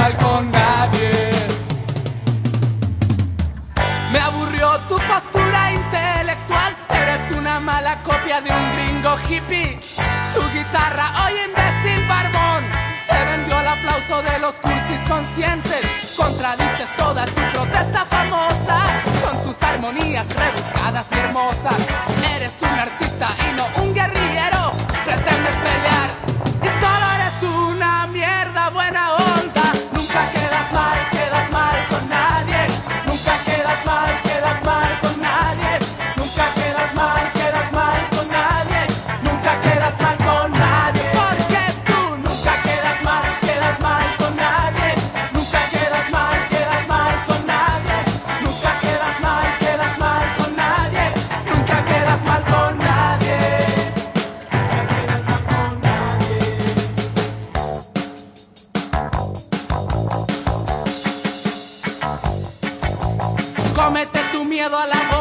mal con nadie. Me aburrió tu postura intelectual, eres una mala copia de un gringo hippie. Tu guitarra, hoy imbécil barbón, se vendió al aplauso de los cursis conscientes. Contradices toda tu protesta famosa con tus armonías rebuscadas y hermosas. Eres un artista y no un miedo la